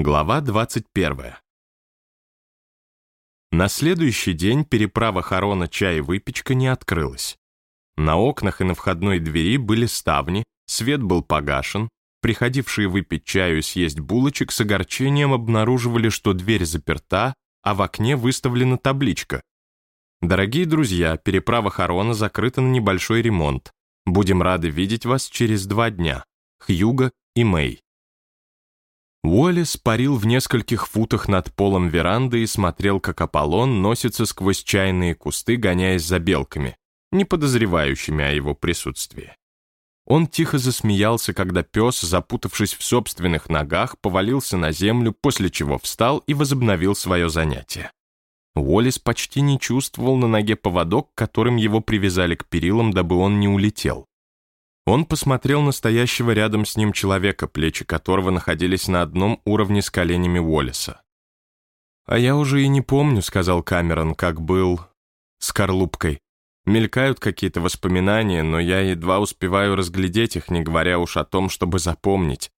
Глава 21. На следующий день переправа Харона чай и выпечка не открылась. На окнах и на входной двери были ставни, свет был погашен, приходившие выпить чаю и съесть булочек с огорчением обнаруживали, что дверь заперта, а в окне выставлена табличка. «Дорогие друзья, переправа Харона закрыта на небольшой ремонт. Будем рады видеть вас через два дня. Хьюга и Мэй». Уоллес парил в нескольких футах над полом веранды и смотрел, как Аполлон носится сквозь чайные кусты, гоняясь за белками, не подозревающими о его присутствии. Он тихо засмеялся, когда пес, запутавшись в собственных ногах, повалился на землю, после чего встал и возобновил свое занятие. Уоллес почти не чувствовал на ноге поводок, которым его привязали к перилам, дабы он не улетел. Он посмотрел на стоящего рядом с ним человека, плечи которого находились на одном уровне с коленями Уоллеса. «А я уже и не помню», — сказал Камерон, как был скорлупкой. Мелькают какие-то воспоминания, но я едва успеваю разглядеть их, не говоря уж о том, чтобы запомнить.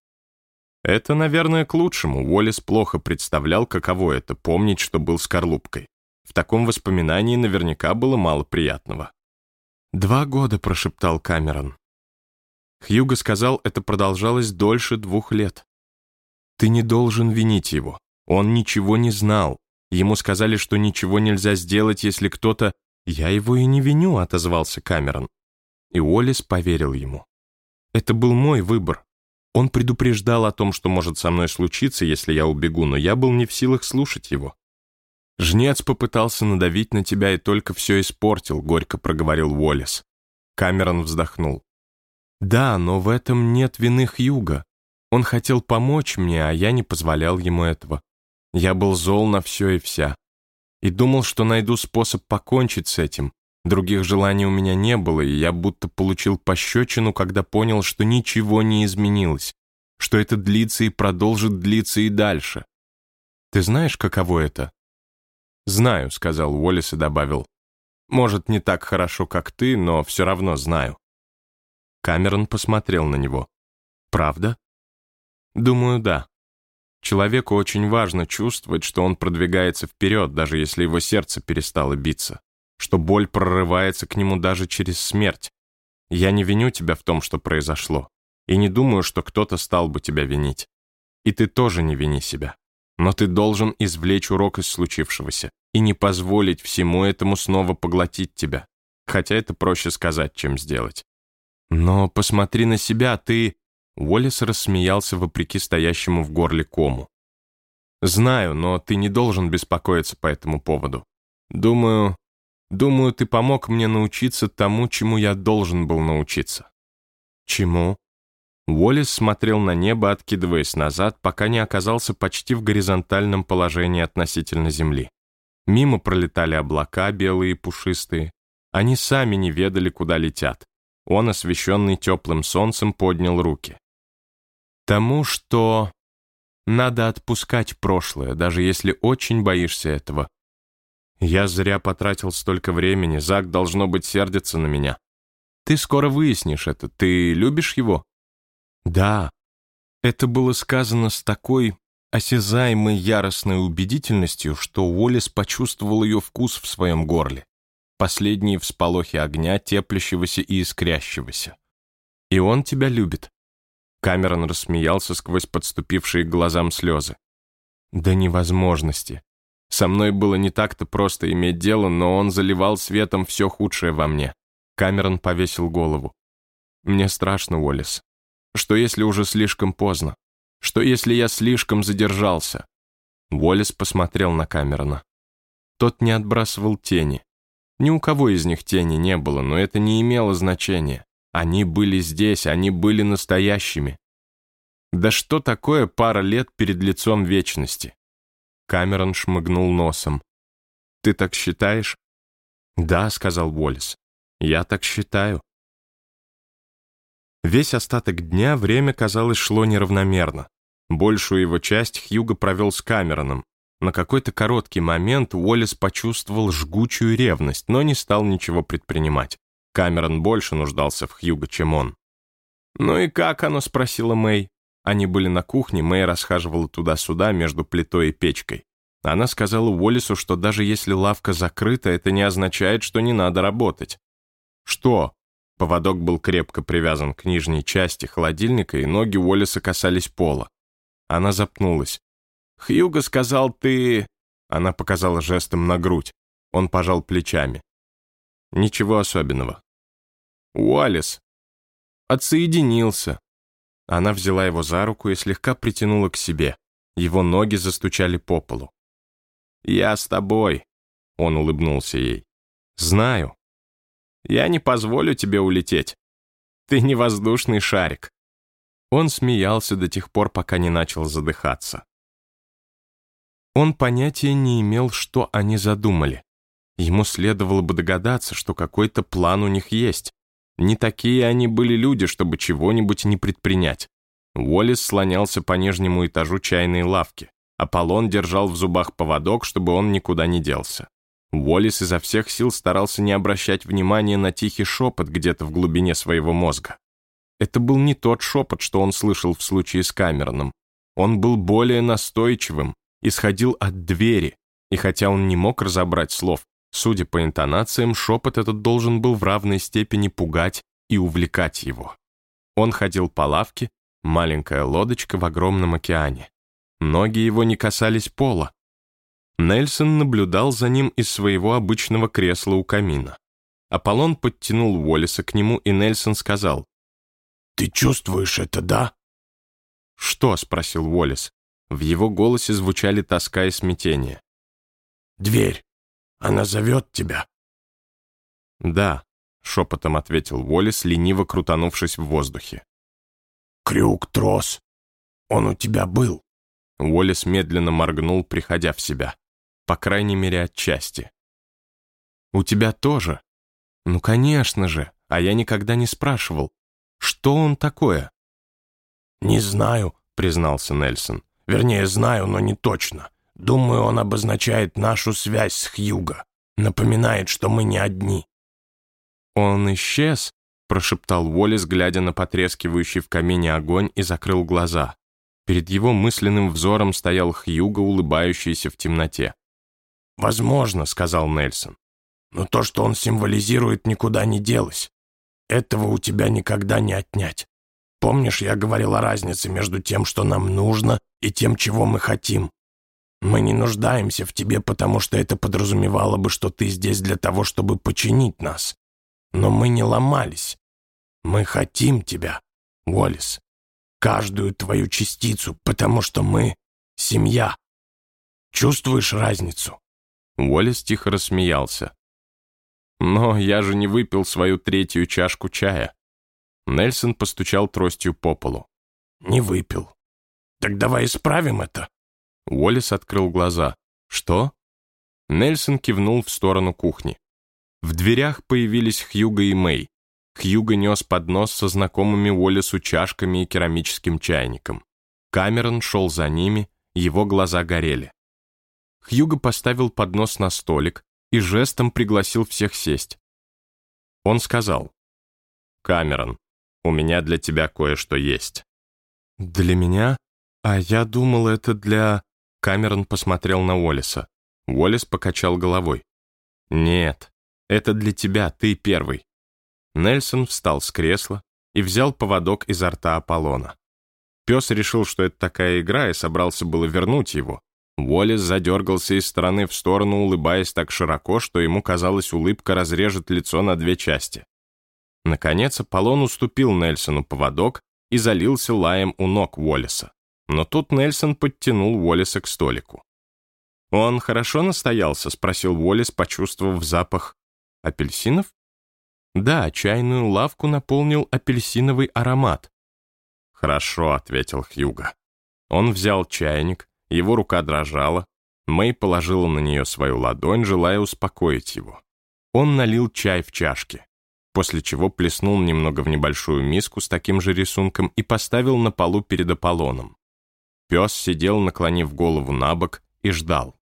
Это, наверное, к лучшему. Уоллес плохо представлял, каково это — помнить, что был скорлупкой. В таком воспоминании наверняка было мало приятного. «Два года», — прошептал Камерон. Хьюго сказал, это продолжалось дольше двух лет. Ты не должен винить его. Он ничего не знал. Ему сказали, что ничего нельзя сделать, если кто-то... «Я его и не виню», — отозвался Камерон. И Уоллес поверил ему. «Это был мой выбор. Он предупреждал о том, что может со мной случиться, если я убегу, но я был не в силах слушать его. «Жнец попытался надавить на тебя и только все испортил», — горько проговорил Уоллес. Камерон вздохнул. Да, но в этом нет вины Хьюга. Он хотел помочь мне, а я не позволял ему этого. Я был зол на все и вся. И думал, что найду способ покончить с этим. Других желаний у меня не было, и я будто получил пощечину, когда понял, что ничего не изменилось, что это длится и продолжит длиться и дальше. Ты знаешь, каково это? «Знаю», — сказал Уоллес и добавил. «Может, не так хорошо, как ты, но все равно знаю». Камерон посмотрел на него. «Правда?» «Думаю, да. Человеку очень важно чувствовать, что он продвигается вперед, даже если его сердце перестало биться, что боль прорывается к нему даже через смерть. Я не виню тебя в том, что произошло, и не думаю, что кто-то стал бы тебя винить. И ты тоже не вини себя. Но ты должен извлечь урок из случившегося и не позволить всему этому снова поглотить тебя, хотя это проще сказать, чем сделать. «Но посмотри на себя, ты...» Уоллес рассмеялся вопреки стоящему в горле кому. «Знаю, но ты не должен беспокоиться по этому поводу. Думаю, думаю, ты помог мне научиться тому, чему я должен был научиться». «Чему?» Уоллес смотрел на небо, откидываясь назад, пока не оказался почти в горизонтальном положении относительно Земли. Мимо пролетали облака, белые и пушистые. Они сами не ведали, куда летят. Он, освещенный теплым солнцем, поднял руки. Тому, что надо отпускать прошлое, даже если очень боишься этого. Я зря потратил столько времени, Зак, должно быть, сердится на меня. Ты скоро выяснишь это. Ты любишь его? Да. Это было сказано с такой осязаемой яростной убедительностью, что Уоллес почувствовал ее вкус в своем горле последние всполохи огня, теплящегося и искрящегося. «И он тебя любит». Камерон рассмеялся сквозь подступившие к глазам слезы. «До невозможности. Со мной было не так-то просто иметь дело, но он заливал светом все худшее во мне». Камерон повесил голову. «Мне страшно, Уоллес. Что если уже слишком поздно? Что если я слишком задержался?» Уоллес посмотрел на Камерона. Тот не отбрасывал тени. Ни у кого из них тени не было, но это не имело значения. Они были здесь, они были настоящими. Да что такое пара лет перед лицом вечности? Камерон шмыгнул носом. «Ты так считаешь?» «Да», — сказал Уоллес. «Я так считаю». Весь остаток дня время, казалось, шло неравномерно. Большую его часть Хьюго провел с Камероном, на какой-то короткий момент Уоллес почувствовал жгучую ревность, но не стал ничего предпринимать. Камерон больше нуждался в Хьюго, чем он. «Ну и как оно?» — спросила Мэй. они были на кухне, Мэй расхаживала туда-сюда между плитой и печкой. Она сказала Уоллесу, что даже если лавка закрыта, это не означает, что не надо работать. «Что?» Поводок был крепко привязан к нижней части холодильника, и ноги Уоллеса касались пола. Она запнулась. «Хьюго сказал, ты...» Она показала жестом на грудь. Он пожал плечами. «Ничего особенного». «Уоллес». «Отсоединился». Она взяла его за руку и слегка притянула к себе. Его ноги застучали по полу. «Я с тобой», — он улыбнулся ей. «Знаю. Я не позволю тебе улететь. Ты не воздушный шарик». Он смеялся до тех пор, пока не начал задыхаться. Он понятия не имел, что они задумали. Ему следовало бы догадаться, что какой-то план у них есть. Не такие они были люди, чтобы чего-нибудь не предпринять. Уоллес слонялся по нижнему этажу чайной лавки. Аполлон держал в зубах поводок, чтобы он никуда не делся. Уоллес изо всех сил старался не обращать внимания на тихий шепот где-то в глубине своего мозга. Это был не тот шепот, что он слышал в случае с Камероном. Он был более настойчивым, исходил от двери, и хотя он не мог разобрать слов, судя по интонациям, шепот этот должен был в равной степени пугать и увлекать его. Он ходил по лавке, маленькая лодочка в огромном океане. Ноги его не касались пола. Нельсон наблюдал за ним из своего обычного кресла у камина. Аполлон подтянул Уоллеса к нему, и Нельсон сказал, «Ты чувствуешь это, да?» «Что?» — спросил Уоллес. В его голосе звучали тоска и смятение. «Дверь. Она зовет тебя». «Да», — шепотом ответил Уоллес, лениво крутанувшись в воздухе. «Крюк, трос. Он у тебя был?» Уоллес медленно моргнул, приходя в себя. По крайней мере, отчасти. «У тебя тоже?» «Ну, конечно же, а я никогда не спрашивал. Что он такое?» «Не знаю», — признался Нельсон. «Вернее, знаю, но не точно. Думаю, он обозначает нашу связь с Хьюго. Напоминает, что мы не одни». «Он исчез?» — прошептал Уоллес, глядя на потрескивающий в камине огонь, и закрыл глаза. Перед его мысленным взором стоял Хьюго, улыбающийся в темноте. «Возможно», — сказал Нельсон. «Но то, что он символизирует, никуда не делось. Этого у тебя никогда не отнять. Помнишь, я говорил о разнице между тем, что нам нужно, и тем, чего мы хотим? Мы не нуждаемся в тебе, потому что это подразумевало бы, что ты здесь для того, чтобы починить нас. Но мы не ломались. Мы хотим тебя, Уоллес каждую твою частицу, потому что мы — семья. Чувствуешь разницу?» Уоллес тихо рассмеялся. «Но я же не выпил свою третью чашку чая». Нельсон постучал тростью по полу. «Не выпил. Так давай исправим это». Уоллес открыл глаза. «Что?» Нельсон кивнул в сторону кухни. В дверях появились Хьюго и Мэй. Хьюго нес поднос со знакомыми Уоллесу чашками и керамическим чайником. Камерон шел за ними, его глаза горели. Хьюго поставил поднос на столик и жестом пригласил всех сесть. Он сказал, «Камерон, у меня для тебя кое-что есть». «Для меня? А я думал, это для...» Камерон посмотрел на Уоллеса. Уоллес покачал головой. «Нет, это для тебя, ты первый. Нельсон встал с кресла и взял поводок изо рта Аполлона. Пес решил, что это такая игра, и собрался было вернуть его. Уоллес задергался из стороны в сторону, улыбаясь так широко, что ему казалось, улыбка разрежет лицо на две части. Наконец Аполлон уступил Нельсону поводок и залился лаем у ног Уоллеса. Но тут Нельсон подтянул Уоллеса к столику. «Он хорошо настоялся?» — спросил Уоллес, почувствовав запах апельсинов. Да, чайную лавку наполнил апельсиновый аромат. «Хорошо», — ответил Хьюго. Он взял чайник, его рука дрожала, Мэй положила на нее свою ладонь, желая успокоить его. Он налил чай в чашки, после чего плеснул немного в небольшую миску с таким же рисунком и поставил на полу перед Аполлоном. Пес сидел, наклонив голову на бок, и ждал.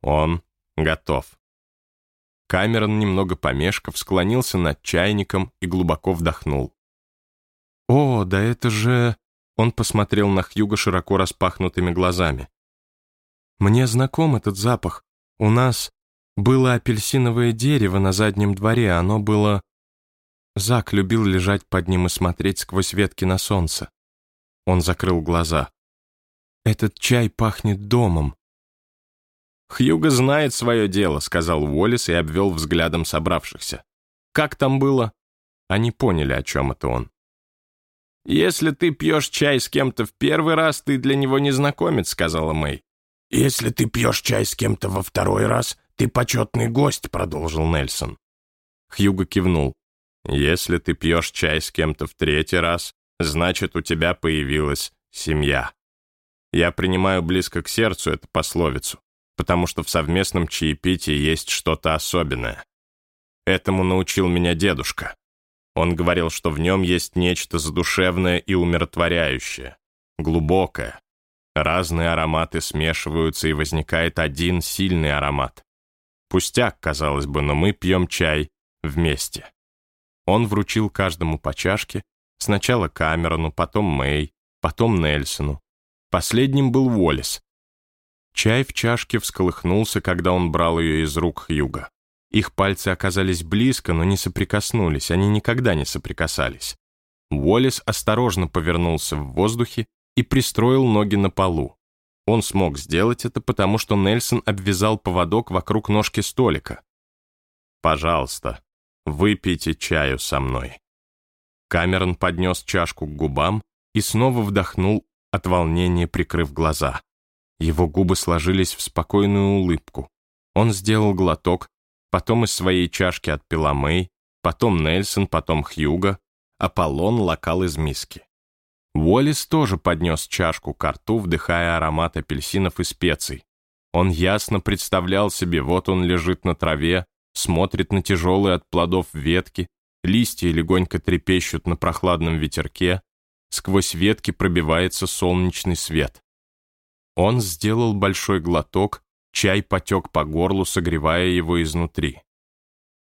Он готов. Камерон, немного помешков, склонился над чайником и глубоко вдохнул. «О, да это же... Он посмотрел на Хьюга широко распахнутыми глазами. «Мне знаком этот запах. У нас было апельсиновое дерево на заднем дворе, оно было...» Зак любил лежать под ним и смотреть сквозь ветки на солнце. Он закрыл глаза. «Этот чай пахнет домом». «Хьюго знает свое дело», — сказал Уоллес и обвел взглядом собравшихся. «Как там было?» Они поняли, о чем это он. «Если ты пьешь чай с кем-то в первый раз, ты для него незнакомец», — сказала Мэй. «Если ты пьешь чай с кем-то во второй раз, ты почетный гость», — продолжил Нельсон. Хьюго кивнул. «Если ты пьешь чай с кем-то в третий раз, значит, у тебя появилась семья. Я принимаю близко к сердцу эту пословицу, потому что в совместном чаепитии есть что-то особенное. Этому научил меня дедушка. Он говорил, что в нем есть нечто задушевное и умиротворяющее, глубокое. Разные ароматы смешиваются, и возникает один сильный аромат. Пустяк, казалось бы, но мы пьем чай вместе. Он вручил каждому по чашке, сначала Камерону, потом Мэй, потом Нельсону. Последним был Уоллес. Чай в чашке всколыхнулся, когда он брал ее из рук Хьюга. Их пальцы оказались близко, но не соприкоснулись, они никогда не соприкасались. Уоллес осторожно повернулся в воздухе и пристроил ноги на полу. Он смог сделать это, потому что Нельсон обвязал поводок вокруг ножки столика. «Пожалуйста, выпейте чаю со мной». Камерон поднес чашку к губам и снова вдохнул от волнения, прикрыв глаза. Его губы сложились в спокойную улыбку. Он сделал глоток, потом из своей чашки отпила Мэй, потом Нельсон, потом Хьюга, Аполлон локал из миски. Уоллес тоже поднес чашку к рту, вдыхая аромат апельсинов и специй. Он ясно представлял себе, вот он лежит на траве, смотрит на тяжелые от плодов ветки, листья легонько трепещут на прохладном ветерке, сквозь ветки пробивается солнечный свет. Он сделал большой глоток, чай потек по горлу, согревая его изнутри.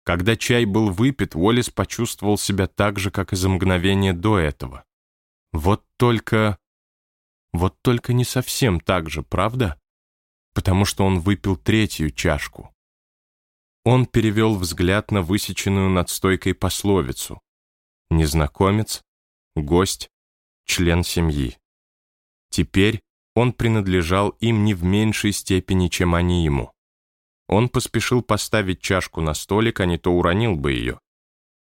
Когда чай был выпит, Уоллес почувствовал себя так же, как и за мгновение до этого. Вот только... Вот только не совсем так же, правда? Потому что он выпил третью чашку. Он перевел взгляд на высеченную над стойкой пословицу. Незнакомец, гость, член семьи. Теперь он принадлежал им не в меньшей степени, чем они ему. Он поспешил поставить чашку на столик, а не то уронил бы ее.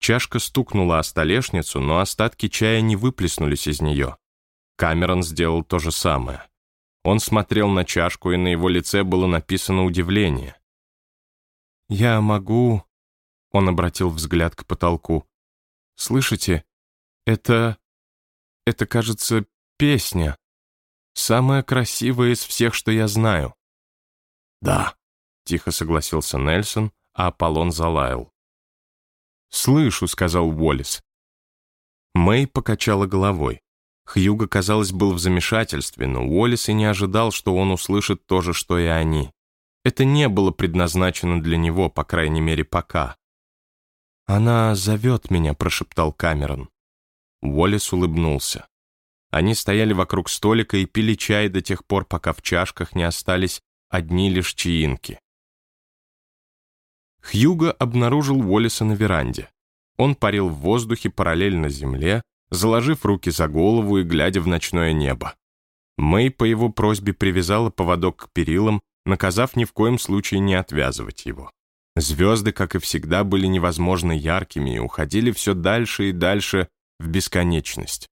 Чашка стукнула о столешницу, но остатки чая не выплеснулись из нее. Камерон сделал то же самое. Он смотрел на чашку, и на его лице было написано удивление. «Я могу...» — он обратил взгляд к потолку. «Слышите? Это... это, кажется, песня. Самая красивая из всех, что я знаю». «Да», — тихо согласился Нельсон, а Аполлон залаял. «Слышу», — сказал Уоллес. Мэй покачала головой. Хьюго, казалось, был в замешательстве, но Уоллес и не ожидал, что он услышит то же, что и они. Это не было предназначено для него, по крайней мере, пока. «Она зовет меня», — прошептал Камерон. Уоллес улыбнулся. Они стояли вокруг столика и пили чай до тех пор, пока в чашках не остались одни лишь чаинки. Хьюго обнаружил Уоллеса на веранде. Он парил в воздухе параллельно земле, заложив руки за голову и глядя в ночное небо. Мэй по его просьбе привязала поводок к перилам, наказав ни в коем случае не отвязывать его. Звезды, как и всегда, были невозможно яркими и уходили все дальше и дальше в бесконечность.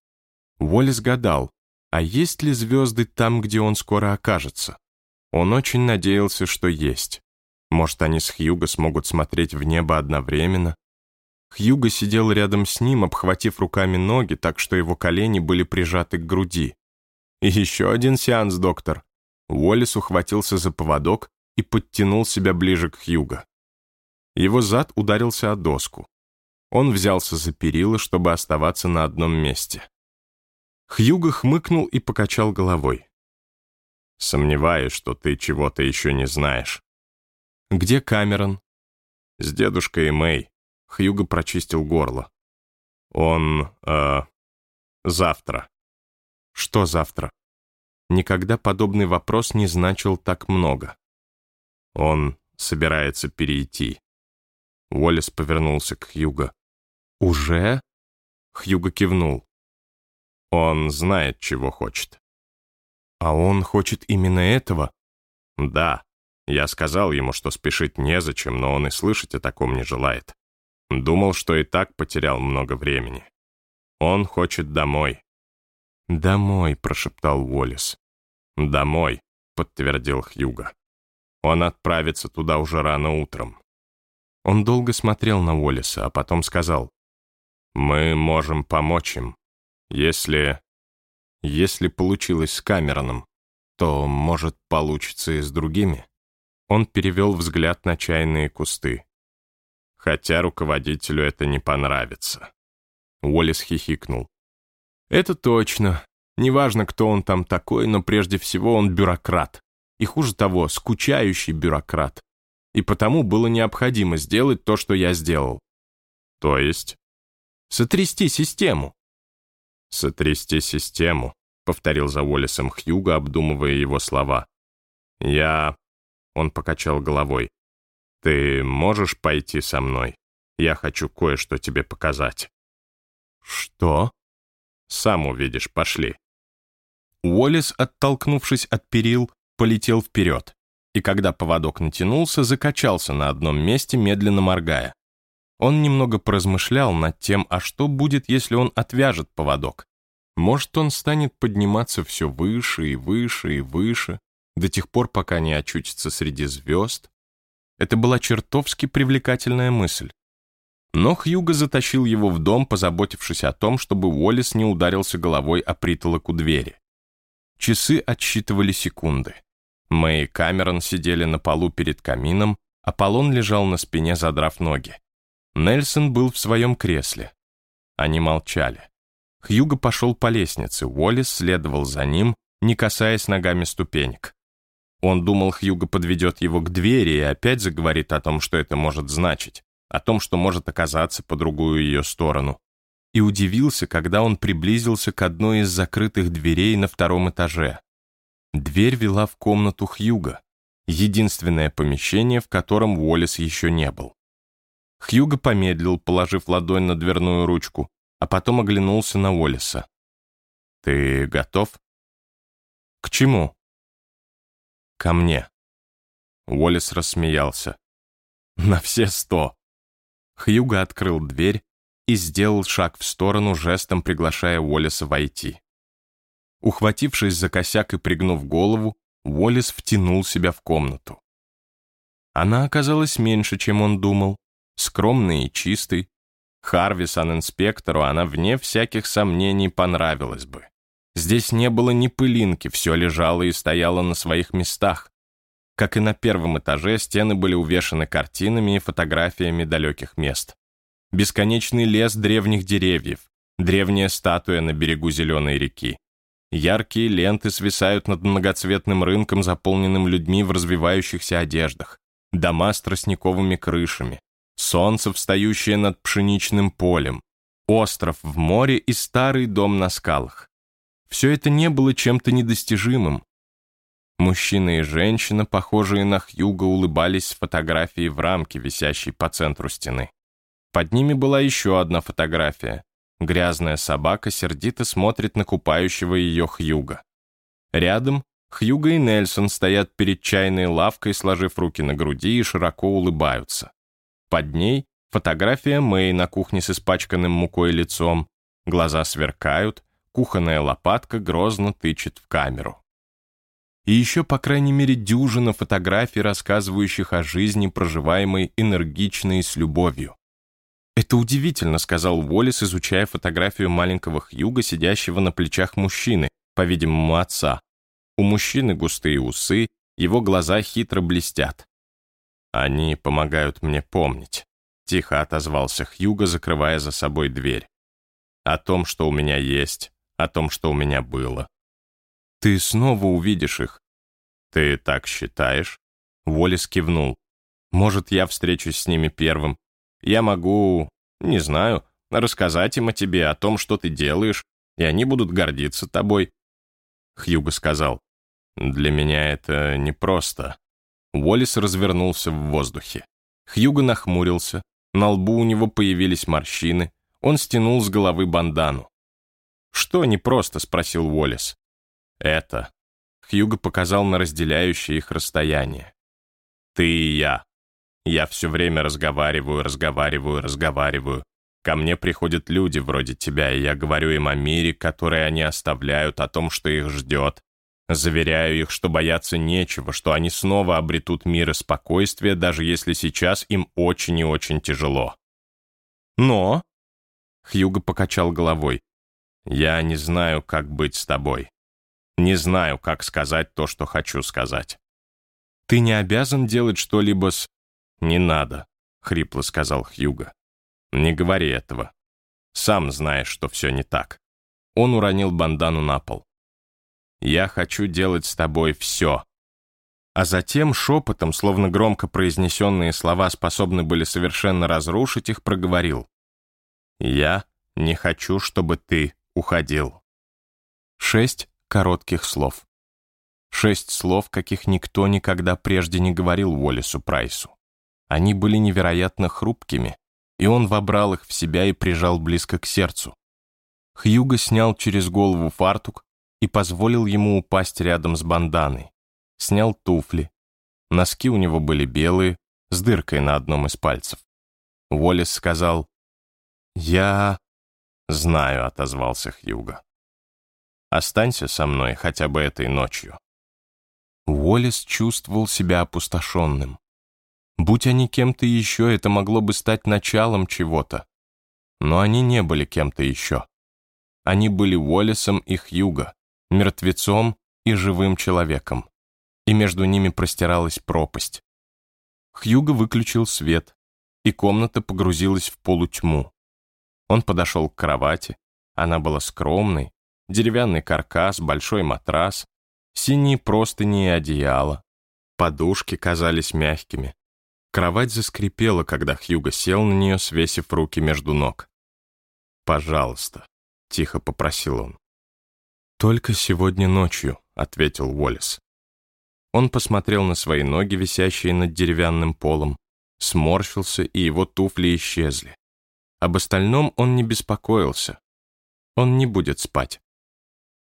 Уоллес гадал, а есть ли звезды там, где он скоро окажется? Он очень надеялся, что есть. Может, они с Хьюго смогут смотреть в небо одновременно? Хьюго сидел рядом с ним, обхватив руками ноги, так что его колени были прижаты к груди. И еще один сеанс, доктор. Уоллес ухватился за поводок и подтянул себя ближе к Хьюго. Его зад ударился о доску. Он взялся за перила, чтобы оставаться на одном месте. Хьюго хмыкнул и покачал головой. «Сомневаюсь, что ты чего-то еще не знаешь. «Где Камерон?» «С дедушкой Мэй». Хьюго прочистил горло. «Он... э... завтра». Что завтра? Никогда подобный вопрос не значил так много. Он собирается перейти. Уоллес повернулся к Хьюго. «Уже?» Хьюго кивнул. «Он знает, чего хочет». «А он хочет именно этого?» «Да. Я сказал ему, что спешить незачем, но он и слышать о таком не желает. Думал, что и так потерял много времени. Он хочет домой». «Домой», — прошептал Уоллес. «Домой», — подтвердил Хьюго. «Он отправится туда уже рано утром». Он долго смотрел на Уоллеса, а потом сказал, «Мы можем помочь им. Если... Если получилось с Камероном, то, может, получится и с другими». Он перевел взгляд на чайные кусты. Хотя руководителю это не понравится. Уоллес хихикнул. «Это точно. Неважно, кто он там такой, но прежде всего он бюрократ. И хуже того, скучающий бюрократ. И потому было необходимо сделать то, что я сделал. То есть? Сотрясти систему. Сотрясти систему, повторил за Уоллесом Хьюго, обдумывая его слова. Я... Он покачал головой. Ты можешь пойти со мной? Я хочу кое-что тебе показать. Что? Сам увидишь, пошли. Уоллес, оттолкнувшись от перил, полетел вперед, и когда поводок натянулся, закачался на одном месте, медленно моргая. Он немного поразмышлял над тем, а что будет, если он отвяжет поводок. Может, он станет подниматься все выше и выше и выше, до тех пор, пока не очутится среди звезд. Это была чертовски привлекательная мысль. Но Хьюго затащил его в дом, позаботившись о том, чтобы Уоллес не ударился головой о притолок у двери. Часы отсчитывали секунды. Мэй и Камерон сидели на полу перед камином, Аполлон лежал на спине, задрав ноги. Нельсон был в своем кресле. Они молчали. Хьюго пошел по лестнице, Уоллес следовал за ним, не касаясь ногами ступенек. Он думал, Хьюго подведет его к двери и опять заговорит о том, что это может значить, о том, что может оказаться по другую ее сторону и удивился, когда он приблизился к одной из закрытых дверей на втором этаже. Дверь вела в комнату Хьюга, единственное помещение, в котором Уоллес еще не был. Хьюго помедлил, положив ладонь на дверную ручку, а потом оглянулся на Уоллеса. «Ты готов?» «К чему?» «Ко мне». Уоллес рассмеялся. «На все сто». Хьюго открыл дверь, и сделал шаг в сторону, жестом приглашая Уоллеса войти. Ухватившись за косяк и пригнув голову, Уоллес втянул себя в комнату. Она оказалась меньше, чем он думал, скромной и чистой. Харви, санинспектору, она вне всяких сомнений понравилась бы. Здесь не было ни пылинки, все лежало и стояло на своих местах. Как и на первом этаже, стены были увешаны картинами и фотографиями далеких мест бесконечный лес древних деревьев, древняя статуя на берегу зеленой реки. Яркие ленты свисают над многоцветным рынком, заполненным людьми в развивающихся одеждах, дома с тростниковыми крышами, солнце, встающее над пшеничным полем, остров в море и старый дом на скалах. Все это не было чем-то недостижимым. Мужчина и женщина, похожие на Хьюга, улыбались с фотографией в рамке, висящей по центру стены. Под ними была еще одна фотография. Грязная собака сердито смотрит на купающего ее Хьюга. Рядом Хьюга и Нельсон стоят перед чайной лавкой, сложив руки на груди и широко улыбаются. Под ней фотография Мэй на кухне с испачканным мукой лицом. Глаза сверкают, кухонная лопатка грозно тычет в камеру. И еще, по крайней мере, дюжина фотографий, рассказывающих о жизни, проживаемой энергично и с любовью. «Это удивительно», — сказал Уоллес, изучая фотографию маленького Хьюга, сидящего на плечах мужчины, по-видимому, отца. У мужчины густые усы, его глаза хитро блестят. «Они помогают мне помнить», — тихо отозвался Хьюга, закрывая за собой дверь. «О том, что у меня есть, о том, что у меня было». «Ты снова увидишь их». «Ты так считаешь?» Уоллес кивнул. «Может, я встречусь с ними первым, я могу, не знаю, рассказать им о тебе, о том, что ты делаешь, и они будут гордиться тобой. Хьюго сказал. «Для меня это непросто». Уоллес развернулся в воздухе. Хьюго нахмурился, на лбу у него появились морщины, он стянул с головы бандану. «Что непросто?» — спросил Уоллес. «Это». Хьюго показал на разделяющее их расстояние. «Ты и я. Я все время разговариваю, разговариваю, разговариваю. Ко мне приходят люди вроде тебя, и я говорю им о мире, который они оставляют, о том, что их ждет. Заверяю их, что бояться нечего, что они снова обретут мир и спокойствие, даже если сейчас им очень и очень тяжело. Но... Хьюго покачал головой. «Я не знаю, как быть с тобой. Не знаю, как сказать то, что хочу сказать. Ты не обязан делать что-либо с... Не надо», — хрипло сказал Хьюго. «Не говори этого. Сам знаешь, что все не так». Он уронил бандану на пол. «Я хочу делать с тобой все». А затем шепотом, словно громко произнесенные слова способны были совершенно разрушить их, проговорил. «Я не хочу, чтобы ты уходил». Шесть коротких слов. Шесть слов, каких никто никогда прежде не говорил Уоллесу Прайсу. Они были невероятно хрупкими, и он вобрал их в себя и прижал близко к сердцу. Хьюго снял через голову фартук и позволил ему упасть рядом с банданой. Снял туфли. Носки у него были белые, с дыркой на одном из пальцев. Уоллес сказал, «Я...» «Знаю», — отозвался Хьюго. «Останься со мной хотя бы этой ночью». Уоллес чувствовал себя опустошенным. Будь они кем-то еще, это могло бы стать началом чего-то. Но они не были кем-то еще. Они были Уоллесом и Хьюго, мертвецом и живым человеком. И между ними простиралась пропасть. Хьюго выключил свет, и комната погрузилась в полутьму. Он подошел к кровати. Она была скромной. Деревянный каркас, большой матрас, синие простыни и одеяло. Подушки казались мягкими. Кровать заскрипела, когда Хьюго сел на нее, свесив руки между ног. «Пожалуйста», — тихо попросил он. «Только сегодня ночью», — ответил Уоллес. Он посмотрел на свои ноги, висящие над деревянным полом, сморщился, и его туфли исчезли. Об остальном он не беспокоился. Он не будет спать.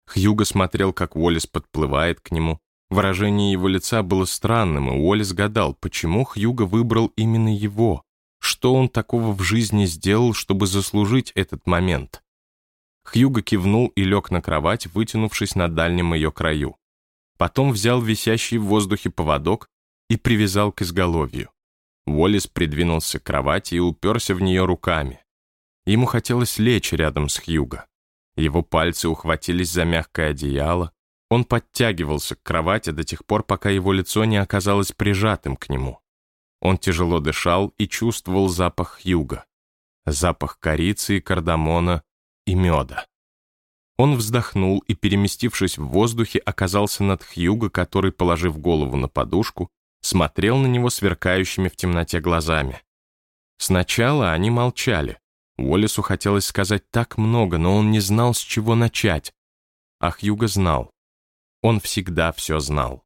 Хьюго смотрел, как Уоллес подплывает к нему. Выражение его лица было странным, и Уоллес гадал, почему Хьюго выбрал именно его. Что он такого в жизни сделал, чтобы заслужить этот момент? Хьюго кивнул и лег на кровать, вытянувшись на дальнем ее краю. Потом взял висящий в воздухе поводок и привязал к изголовью. Уоллес придвинулся к кровати и уперся в нее руками. Ему хотелось лечь рядом с Хьюго. Его пальцы ухватились за мягкое одеяло. Он подтягивался к кровати до тех пор, пока его лицо не оказалось прижатым к нему. Он тяжело дышал и чувствовал запах Хьюга. Запах корицы и кардамона и меда. Он вздохнул и, переместившись в воздухе, оказался над Хьюго, который, положив голову на подушку, смотрел на него сверкающими в темноте глазами. Сначала они молчали. Уоллесу хотелось сказать так много, но он не знал, с чего начать. А Хьюго знал. Он всегда все знал.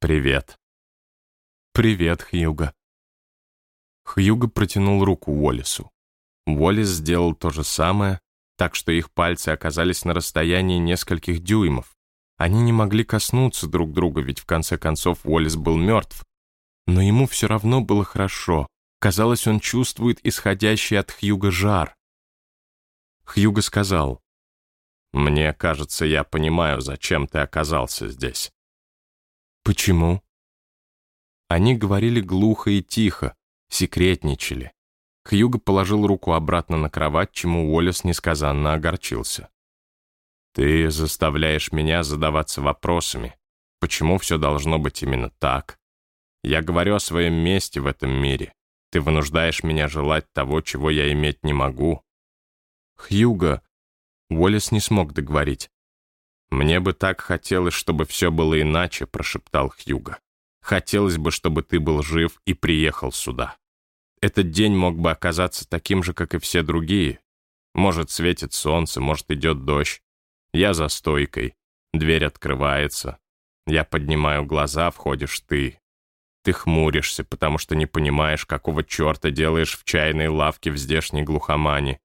«Привет». «Привет, Хьюго». Хьюго протянул руку Уоллесу. Уоллес сделал то же самое, так что их пальцы оказались на расстоянии нескольких дюймов. Они не могли коснуться друг друга, ведь в конце концов Уоллес был мертв. Но ему все равно было хорошо. Казалось, он чувствует исходящий от Хьюга жар. Хьюга сказал, «Мне кажется, я понимаю, зачем ты оказался здесь». «Почему?» Они говорили глухо и тихо, секретничали. Хьюго положил руку обратно на кровать, чему Уоллес несказанно огорчился. Ты заставляешь меня задаваться вопросами. Почему все должно быть именно так? Я говорю о своем месте в этом мире. Ты вынуждаешь меня желать того, чего я иметь не могу. Хьюго. Уоллес не смог договорить. «Мне бы так хотелось, чтобы все было иначе», — прошептал Хьюго. «Хотелось бы, чтобы ты был жив и приехал сюда. Этот день мог бы оказаться таким же, как и все другие. Может, светит солнце, может, идет дождь. Я за стойкой. Дверь открывается. Я поднимаю глаза, входишь ты. Ты хмуришься, потому что не понимаешь, какого черта делаешь в чайной лавке в здешней глухомане.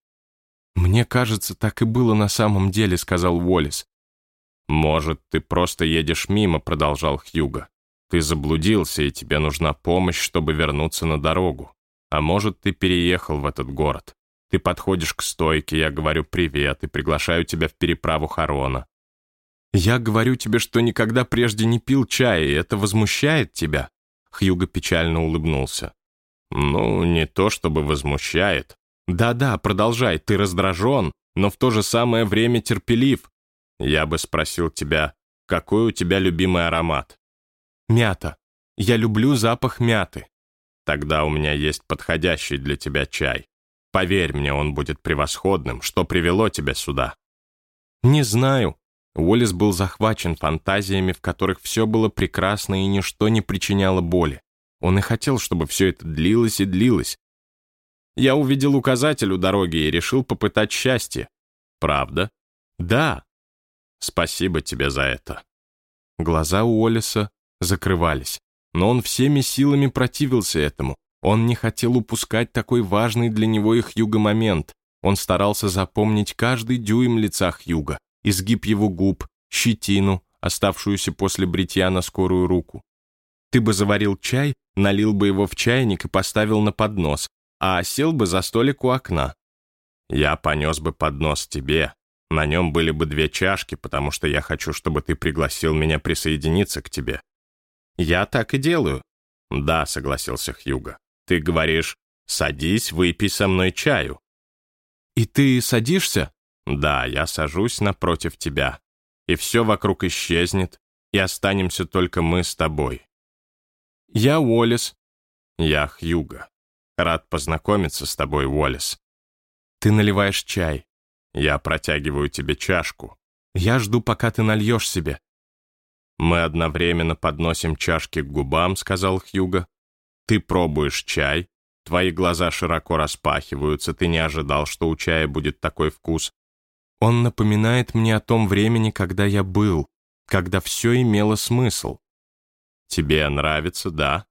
«Мне кажется, так и было на самом деле», — сказал Уоллес. «Может, ты просто едешь мимо», — продолжал Хьюго. «Ты заблудился, и тебе нужна помощь, чтобы вернуться на дорогу. А может, ты переехал в этот город. Ты подходишь к стойке, я говорю «привет» и приглашаю тебя в переправу Харона. Я говорю тебе, что никогда прежде не пил чая, и это возмущает тебя?» Хьюго печально улыбнулся. «Ну, не то чтобы возмущает. Да-да, продолжай, ты раздражен, но в то же самое время терпелив. Я бы спросил тебя, какой у тебя любимый аромат? Мята. Я люблю запах мяты. Тогда у меня есть подходящий для тебя чай. Поверь мне, он будет превосходным. Что привело тебя сюда? Не знаю. Уоллес был захвачен фантазиями, в которых все было прекрасно и ничто не причиняло боли. Он и хотел, чтобы все это длилось и длилось. Я увидел указатель у дороги и решил попытать счастье. Правда? Да. Спасибо тебе за это. Глаза у Уоллеса закрывались, но он всеми силами противился этому. Он не хотел упускать такой важный для него и Хьюга момент. Он старался запомнить каждый дюйм лица Хьюга, изгиб его губ, щетину, оставшуюся после бритья на скорую руку. Ты бы заварил чай, налил бы его в чайник и поставил на поднос, а сел бы за столик у окна. Я понес бы поднос тебе. На нем были бы две чашки, потому что я хочу, чтобы ты пригласил меня присоединиться к тебе. Я так и делаю. Да, согласился Хьюга. Ты говоришь, садись, выпей со мной чаю. И ты садишься? Да, я сажусь напротив тебя. И все вокруг исчезнет, и останемся только мы с тобой. Я Уоллес. Я Хьюга. Рад познакомиться с тобой, Уоллес. Ты наливаешь чай. Я протягиваю тебе чашку. Я жду, пока ты нальешь себе. Мы одновременно подносим чашки к губам, сказал Хьюга. Ты пробуешь чай, твои глаза широко распахиваются, ты не ожидал, что у чая будет такой вкус. Он напоминает мне о том времени, когда я был, когда все имело смысл. Тебе нравится, да?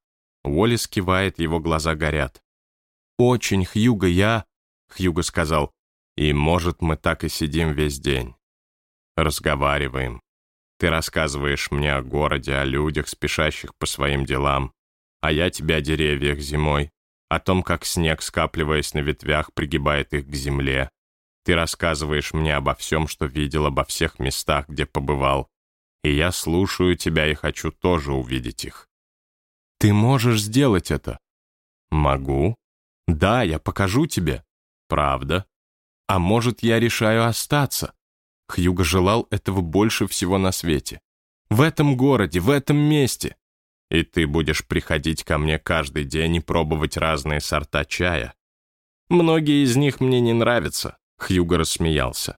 Уоллес кивает, его глаза горят. «Очень, Хьюго, я...» Хьюго сказал, «И, может, мы так и сидим весь день. Разговариваем. Ты рассказываешь мне о городе, о людях, спешащих по своим делам, а я тебе о деревьях зимой, о том, как снег, скапливаясь на ветвях, пригибает их к земле. Ты рассказываешь мне обо всем, что видел, обо всех местах, где побывал, и я слушаю тебя и хочу тоже увидеть их. Ты можешь сделать это? Могу. Да, я покажу тебе. Правда? А может, я решаю остаться? Хьюго желал этого больше всего на свете. В этом городе, в этом месте. И ты будешь приходить ко мне каждый день и пробовать разные сорта чая. Многие из них мне не нравятся, Хьюго рассмеялся.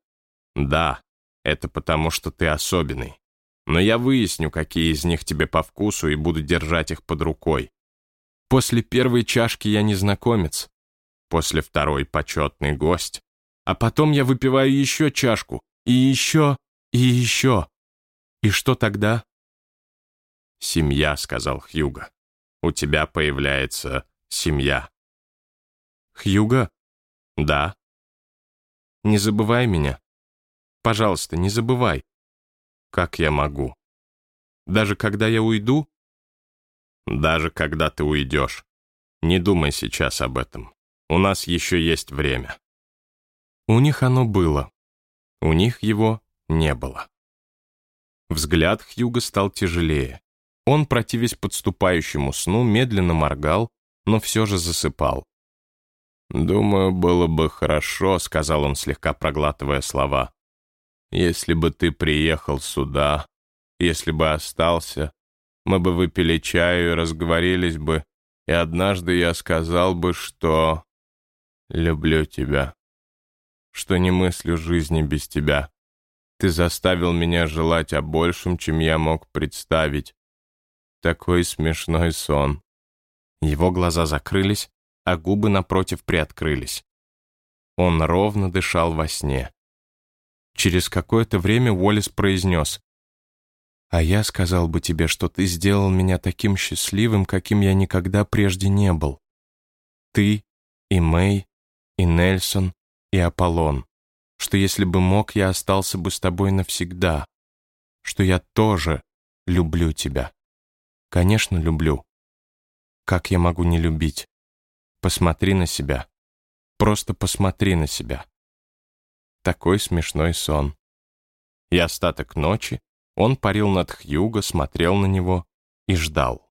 Да, это потому, что ты особенный. Но я выясню, какие из них тебе по вкусу, и буду держать их под рукой. После первой чашки я незнакомец. После второй почетный гость. А потом я выпиваю еще чашку. И еще, и еще. И что тогда? «Семья», — сказал Хьюга. «У тебя появляется семья». «Хьюга?» «Да». «Не забывай меня. Пожалуйста, не забывай». «Как я могу?» «Даже когда я уйду?» Даже когда ты уйдешь. Не думай сейчас об этом. У нас еще есть время. У них оно было. У них его не было. Взгляд Хьюга стал тяжелее. Он, противясь подступающему сну, медленно моргал, но все же засыпал. «Думаю, было бы хорошо», — сказал он, слегка проглатывая слова, «если бы ты приехал сюда, если бы остался, мы бы выпили чаю и разговорились бы, и однажды я сказал бы, что люблю тебя, что не мыслю жизни без тебя. Ты заставил меня желать о большем, чем я мог представить. Такой смешной сон. Его глаза закрылись, а губы напротив приоткрылись. Он ровно дышал во сне. Через какое-то время Уоллес произнес А я сказал бы тебе, что ты сделал меня таким счастливым, каким я никогда прежде не был. Ты и Мэй, и Нельсон, и Аполлон. Что если бы мог, я остался бы с тобой навсегда. Что я тоже люблю тебя. Конечно, люблю. Как я могу не любить? Посмотри на себя. Просто посмотри на себя. Такой смешной сон. И остаток ночи он парил над Хьюго, смотрел на него и ждал.